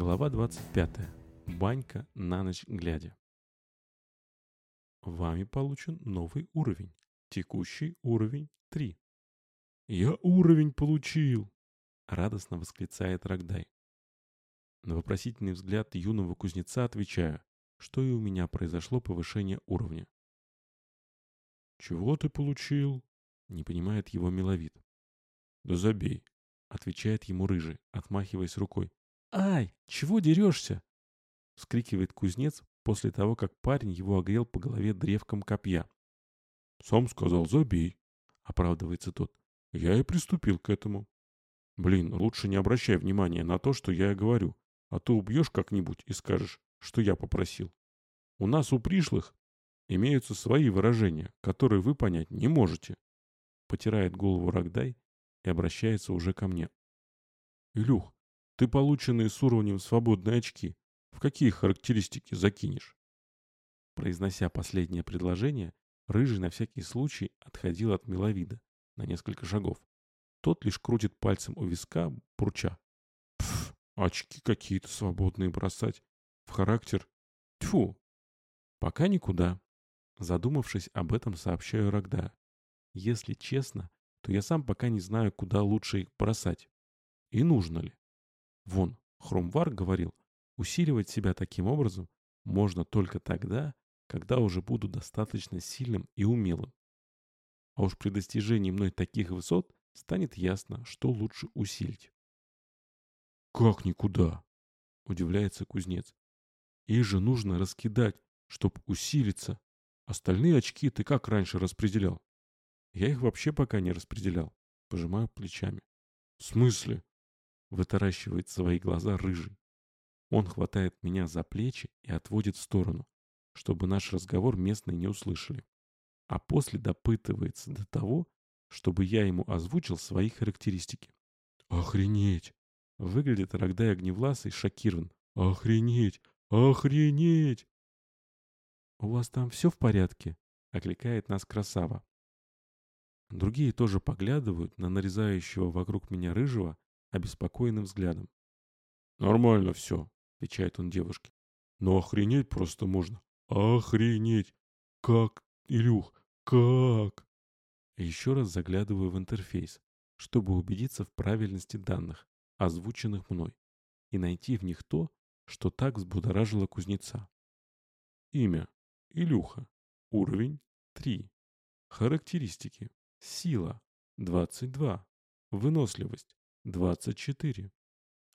Глава 25. Банька на ночь глядя. Вами получен новый уровень. Текущий уровень 3. «Я уровень получил!» — радостно восклицает Рогдай. На вопросительный взгляд юного кузнеца отвечаю, что и у меня произошло повышение уровня. «Чего ты получил?» — не понимает его миловид. «Да забей!» — отвечает ему рыжий, отмахиваясь рукой. «Ай, чего дерешься?» — вскрикивает кузнец после того, как парень его огрел по голове древком копья. «Сам сказал, забей», — оправдывается тот. «Я и приступил к этому». «Блин, лучше не обращай внимания на то, что я говорю, а то убьешь как-нибудь и скажешь, что я попросил. У нас у пришлых имеются свои выражения, которые вы понять не можете». Потирает голову Рогдай и обращается уже ко мне. «Илюх, ты полученные с уровнем свободные очки в какие характеристики закинешь? Произнося последнее предложение, Рыжий на всякий случай отходил от миловида на несколько шагов. Тот лишь крутит пальцем у виска, бурча. Пф, очки какие-то свободные бросать. В характер. Тьфу. Пока никуда. Задумавшись об этом, сообщаю Рогда. Если честно, то я сам пока не знаю, куда лучше их бросать. И нужно ли. Вон, Хромвар говорил, усиливать себя таким образом можно только тогда, когда уже буду достаточно сильным и умелым. А уж при достижении мной таких высот станет ясно, что лучше усилить. «Как никуда?» – удивляется кузнец. «Их же нужно раскидать, чтобы усилиться. Остальные очки ты как раньше распределял?» «Я их вообще пока не распределял», – пожимаю плечами. «В смысле?» Вытаращивает свои глаза рыжий. Он хватает меня за плечи и отводит в сторону, чтобы наш разговор местные не услышали. А после допытывается до того, чтобы я ему озвучил свои характеристики. «Охренеть!» Выглядит Рогдай Огневласый шокирован. «Охренеть! Охренеть!» «У вас там все в порядке?» — окликает нас красава. Другие тоже поглядывают на нарезающего вокруг меня рыжего обеспокоенным взглядом. «Нормально все», — отвечает он девушке. «Но охренеть просто можно. Охренеть! Как, Илюх, как?» Еще раз заглядываю в интерфейс, чтобы убедиться в правильности данных, озвученных мной, и найти в них то, что так взбудоражило кузнеца. Имя. Илюха. Уровень 3. Характеристики. Сила. 22. Выносливость. 24.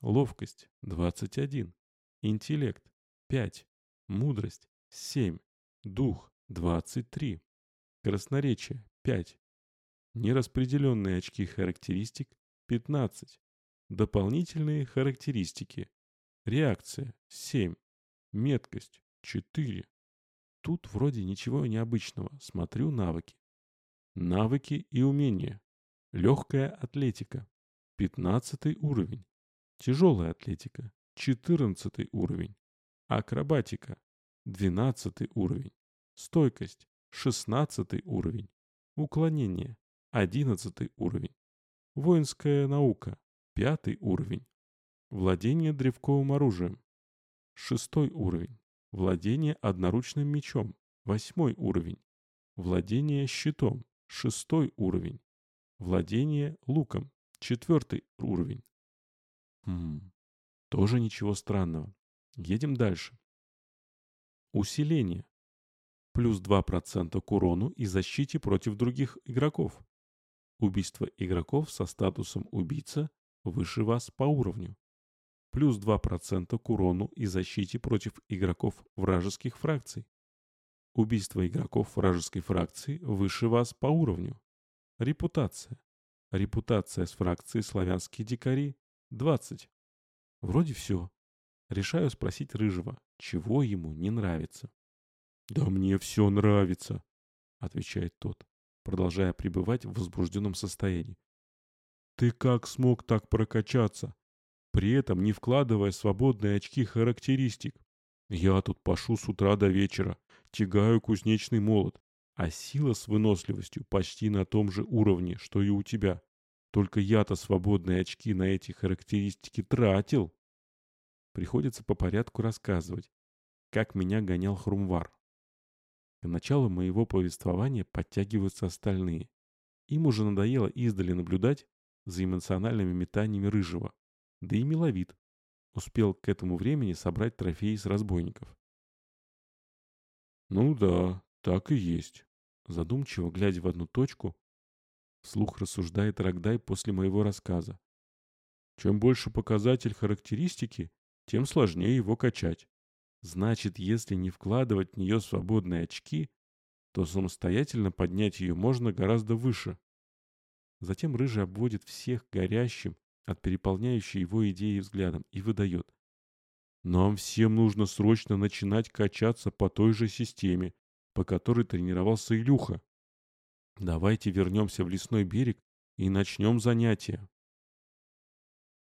Ловкость – 21. Интеллект – 5. Мудрость – 7. Дух – 23. Красноречие – 5. Нераспределенные очки характеристик – 15. Дополнительные характеристики. Реакция – 7. Меткость – 4. Тут вроде ничего необычного. Смотрю навыки. Навыки и умения. Легкая атлетика. 15 уровень. Тяжелая атлетика. 14 уровень. Акробатика. 12 уровень. Стойкость. 16 уровень. Уклонение. 11 уровень. Воинская наука. 5 уровень. Владение древковым оружием. 6 уровень. Владение одноручным мечом. 8 уровень. Владение щитом. 6 уровень. Владение луком. Четвертый уровень. Хм, тоже ничего странного. Едем дальше. Усиление. Плюс 2% к урону и защите против других игроков. Убийство игроков со статусом убийца выше вас по уровню. Плюс 2% к урону и защите против игроков вражеских фракций. Убийство игроков вражеской фракции выше вас по уровню. Репутация. Репутация с фракцией «Славянские дикари» — 20. Вроде все. Решаю спросить Рыжего, чего ему не нравится. «Да мне все нравится», — отвечает тот, продолжая пребывать в возбужденном состоянии. «Ты как смог так прокачаться, при этом не вкладывая свободные очки характеристик? Я тут пашу с утра до вечера, тягаю кузнечный молот, а сила с выносливостью почти на том же уровне, что и у тебя. Только я-то свободные очки на эти характеристики тратил. приходится по порядку рассказывать, как меня гонял Хрумвар. К началу моего повествования подтягиваются остальные. Им уже надоело издали наблюдать за эмоциональными метаниями Рыжего. Да и миловид. Успел к этому времени собрать трофеи с разбойников. «Ну да, так и есть», — задумчиво, глядя в одну точку, вслух рассуждает Рогдай после моего рассказа. «Чем больше показатель характеристики, тем сложнее его качать. Значит, если не вкладывать в нее свободные очки, то самостоятельно поднять ее можно гораздо выше. Затем Рыжий обводит всех горящим от переполняющей его идеи взглядом и выдает. Нам всем нужно срочно начинать качаться по той же системе, по которой тренировался Илюха. Давайте вернемся в лесной берег и начнем занятия.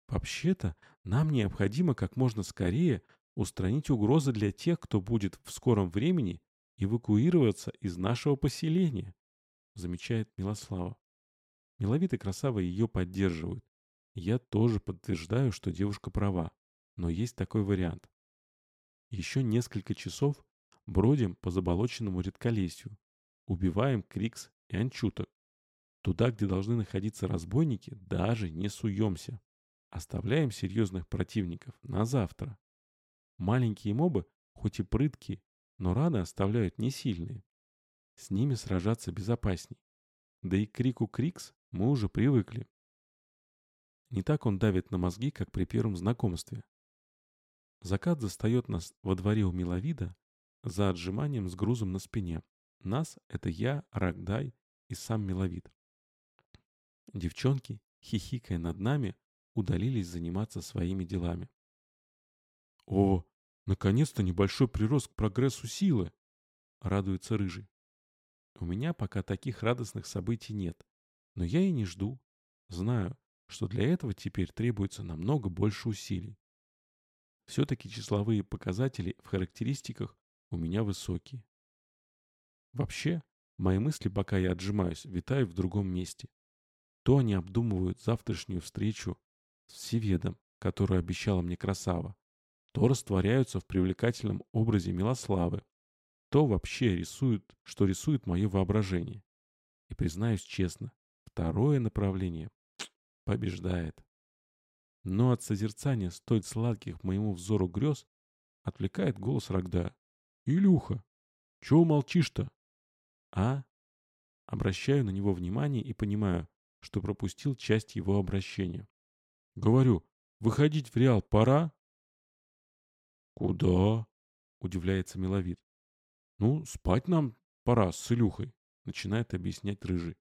Вообще-то, нам необходимо как можно скорее устранить угрозы для тех, кто будет в скором времени эвакуироваться из нашего поселения, замечает Милослава. Миловид и Красава ее поддерживают. Я тоже подтверждаю, что девушка права, но есть такой вариант. Еще несколько часов бродим по заболоченному редколесью, убиваем крикс и анчуток. Туда, где должны находиться разбойники, даже не суемся. Оставляем серьезных противников на завтра. Маленькие мобы, хоть и прыткие, но раны оставляют не сильные. С ними сражаться безопасней. Да и к крику Крикс мы уже привыкли. Не так он давит на мозги, как при первом знакомстве. Закат застает нас во дворе у Миловида за отжиманием с грузом на спине. Нас — это я, Рогдай и сам Миловид. Девчонки, хихикая над нами, удалились заниматься своими делами. «О, наконец-то небольшой прирост к прогрессу силы!» — радуется Рыжий. У меня пока таких радостных событий нет. Но я и не жду. Знаю, что для этого теперь требуется намного больше усилий. Все-таки числовые показатели в характеристиках у меня высокие. Вообще, мои мысли, пока я отжимаюсь, витают в другом месте. То они обдумывают завтрашнюю встречу с Всеведом, которую обещала мне Красава, то растворяются в привлекательном образе Милославы, то вообще рисуют, что рисует мое воображение. И признаюсь честно, второе направление побеждает. Но от созерцания столь сладких моему взору грез отвлекает голос Рогда. «Илюха, чего молчишь-то?» «А?» Обращаю на него внимание и понимаю, что пропустил часть его обращения. Говорю, выходить в Реал пора? Куда? Удивляется Миловид. Ну, спать нам пора с Илюхой, начинает объяснять Рыжий.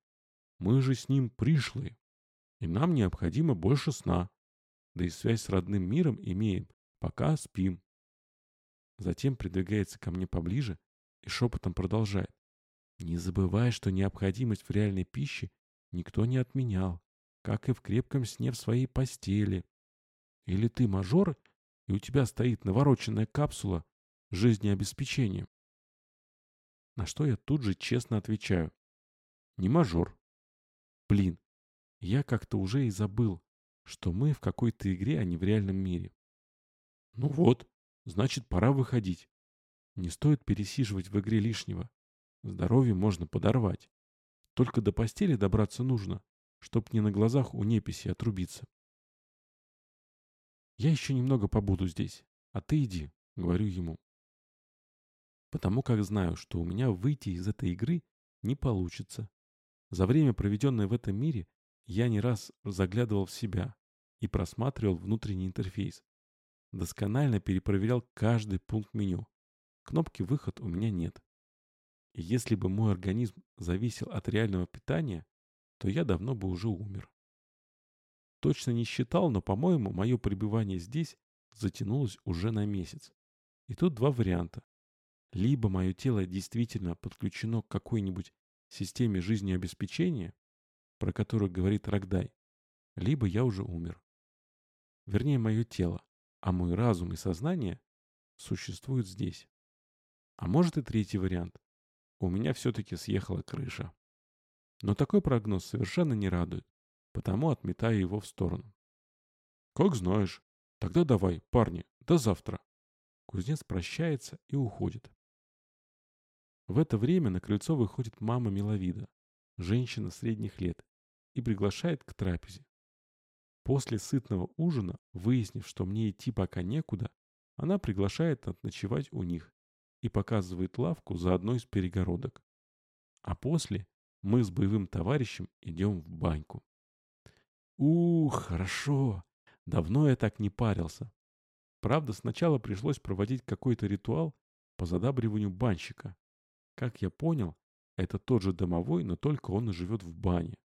Мы же с ним пришлые, и нам необходимо больше сна. Да и связь с родным миром имеем, пока спим. Затем придвигается ко мне поближе и шепотом продолжает. Не забывай, что необходимость в реальной пище никто не отменял как и в крепком сне в своей постели. Или ты мажор, и у тебя стоит навороченная капсула жизнеобеспечения. На что я тут же честно отвечаю. Не мажор. Блин, я как-то уже и забыл, что мы в какой-то игре, а не в реальном мире. Ну вот, значит, пора выходить. Не стоит пересиживать в игре лишнего. Здоровье можно подорвать. Только до постели добраться нужно, чтоб не на глазах у неписи отрубиться. «Я еще немного побуду здесь, а ты иди», — говорю ему. Потому как знаю, что у меня выйти из этой игры не получится. За время, проведенное в этом мире, я не раз заглядывал в себя и просматривал внутренний интерфейс. Досконально перепроверял каждый пункт меню. Кнопки «Выход» у меня нет. И если бы мой организм зависел от реального питания, то я давно бы уже умер. Точно не считал, но, по-моему, мое пребывание здесь затянулось уже на месяц. И тут два варианта. Либо мое тело действительно подключено к какой-нибудь системе жизнеобеспечения, про которую говорит Рогдай, либо я уже умер. Вернее, мое тело, а мой разум и сознание существуют здесь. А может и третий вариант. У меня все-таки съехала крыша. Но такой прогноз совершенно не радует, потому отметаю его в сторону. «Как знаешь. Тогда давай, парни, До завтра. Кузнец прощается и уходит. В это время на крыльцо выходит мама Миловида, женщина средних лет, и приглашает к трапезе. После сытного ужина, выяснив, что мне идти пока некуда, она приглашает ночевать у них и показывает лавку за одной из перегородок. А после мы с боевым товарищем идем в баньку. Ух, хорошо. Давно я так не парился. Правда, сначала пришлось проводить какой-то ритуал по задабриванию банщика. Как я понял, это тот же домовой, но только он и живет в бане.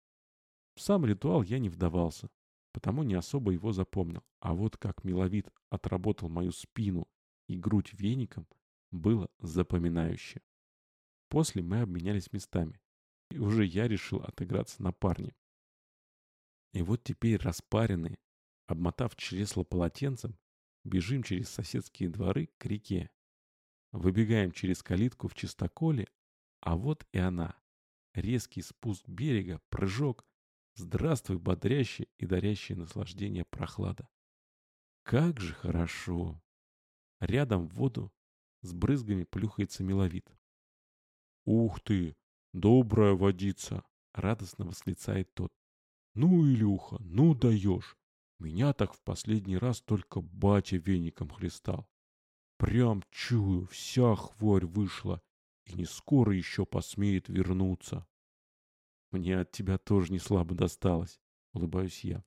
В сам ритуал я не вдавался, потому не особо его запомнил. А вот как миловид отработал мою спину и грудь веником, было запоминающе. После мы обменялись местами, и уже я решил отыграться на парне. И вот теперь распаренные, обмотав чресло полотенцем, бежим через соседские дворы к реке. Выбегаем через калитку в чистоколе, а вот и она. Резкий спуск берега, прыжок, здравствуй, бодрящий и дарящий наслаждение прохлада. Как же хорошо! Рядом в воду с брызгами плюхается миловид. «Ух ты! Добрая водица!» — радостно восклицает тот. «Ну, Илюха, ну даешь! Меня так в последний раз только батя веником хлестал. Прям чую, вся хворь вышла, и не скоро еще посмеет вернуться. Мне от тебя тоже не слабо досталось, улыбаюсь я.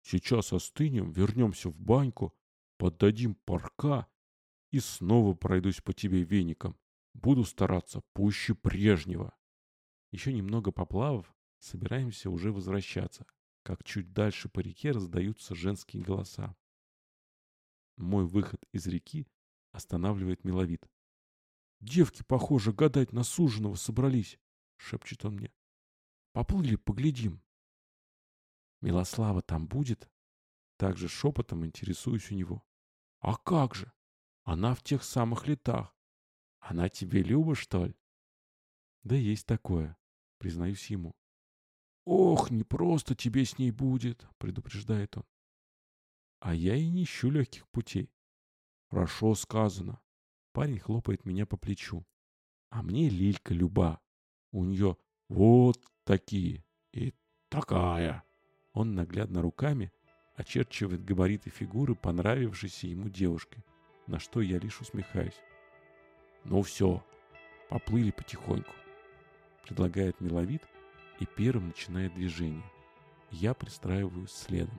Сейчас остынем, вернемся в баньку, поддадим парка и снова пройдусь по тебе веником. Буду стараться пуще прежнего. Еще немного поплавав, собираемся уже возвращаться, как чуть дальше по реке раздаются женские голоса. Мой выход из реки останавливает миловид. «Девки, похоже, гадать на суженого собрались», — шепчет он мне. «Поплыли, поглядим». «Милослава там будет?» Также шепотом интересуюсь у него. «А как же? Она в тех самых летах. Она тебе люба, что ли?» «Да есть такое», — признаюсь ему. «Ох, не просто тебе с ней будет», — предупреждает он. А я и не ищу легких путей. Хорошо сказано. Парень хлопает меня по плечу. А мне Лилька люба. У нее вот такие и такая. Он наглядно руками очерчивает габариты фигуры понравившейся ему девушки, на что я лишь усмехаюсь. «Ну все, поплыли потихоньку», — предлагает миловид, и первым начинает движение. Я пристраиваюсь следом.